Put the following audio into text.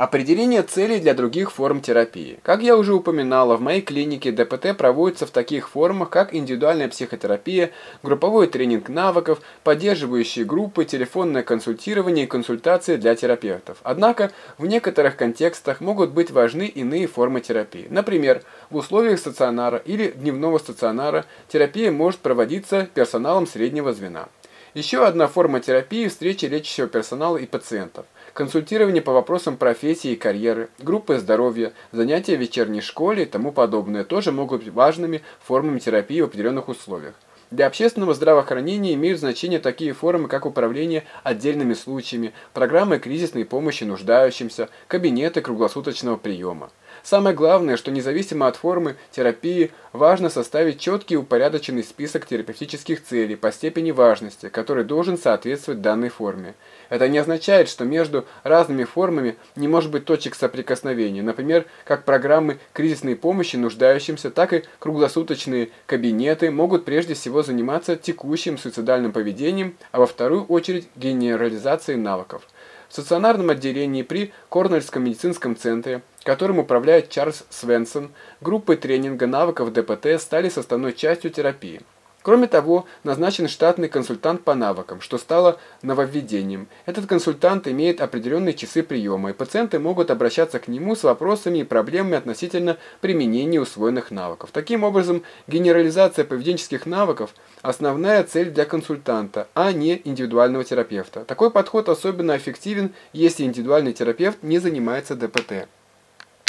Определение целей для других форм терапии. Как я уже упоминала, в моей клинике ДПТ проводится в таких формах, как индивидуальная психотерапия, групповой тренинг навыков, поддерживающие группы, телефонное консультирование и консультации для терапевтов. Однако, в некоторых контекстах могут быть важны иные формы терапии. Например, в условиях стационара или дневного стационара терапия может проводиться персоналом среднего звена. Еще одна форма терапии – встречи лечащего персонала и пациентов – консультирование по вопросам профессии и карьеры, группы здоровья, занятия в вечерней школе и тому подобное тоже могут быть важными формами терапии в определенных условиях. Для общественного здравоохранения имеют значение такие формы, как управление отдельными случаями, программы кризисной помощи нуждающимся, кабинеты круглосуточного приема. Самое главное, что независимо от формы терапии, важно составить четкий и упорядоченный список терапевтических целей по степени важности, который должен соответствовать данной форме. Это не означает, что между разными формами не может быть точек соприкосновения, например, как программы кризисной помощи нуждающимся, так и круглосуточные кабинеты могут прежде всего заниматься текущим суицидальным поведением, а во вторую очередь генерализацией навыков. В стационарном отделении при Корнельском медицинском центре, которым управляет Чарльз Свенсон, группы тренинга навыков ДПТ стали составной частью терапии. Кроме того, назначен штатный консультант по навыкам, что стало нововведением. Этот консультант имеет определенные часы приема, и пациенты могут обращаться к нему с вопросами и проблемами относительно применения усвоенных навыков. Таким образом, генерализация поведенческих навыков – основная цель для консультанта, а не индивидуального терапевта. Такой подход особенно эффективен, если индивидуальный терапевт не занимается ДПТ.